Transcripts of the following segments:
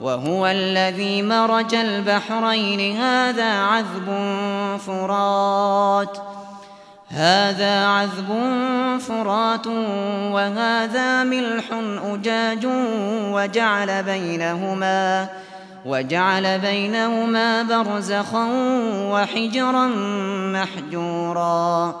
وهو الذي مرج البحرين هذا عذب فرات. هذا عذب فرات وهذا ملح أجاج وجعل بينهما وجعل بينهما برزخا وحجرا محجورا.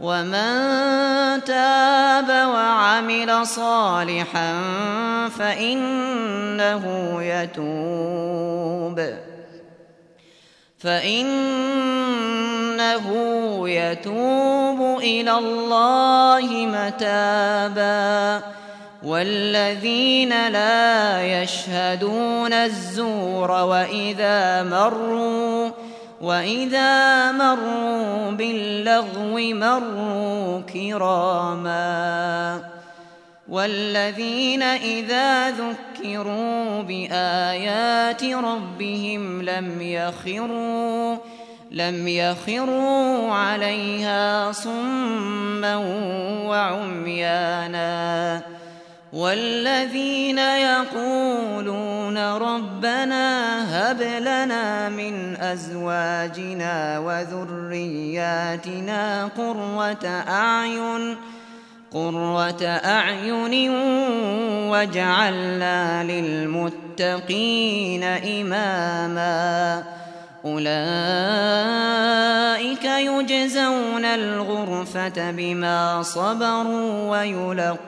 ومن تاب وعمل صالحا فإنه يتوب فإنه يتوب إلى الله متابا والذين لا يشهدون الزور وإذا مروا وَإِذَا مَرُّوا بِاللَّغْوِ مَرُّوا كِرَامًا وَالَّذِينَ إِذَا ذُكِّرُوا بِآيَاتِ رَبِّهِمْ لَمْ يَخِرُّوا لَمْ يَخِرُّوا عَلَيْهَا صُمًّا وَعُمْيَانًا والذين يقولون ربنا هب لنا من أزواجنا وذرياتنا قرة أعين قرة أعين وجعلنا للمتقين إماما أولئك يجزون الغرفة بما صبروا ويلقون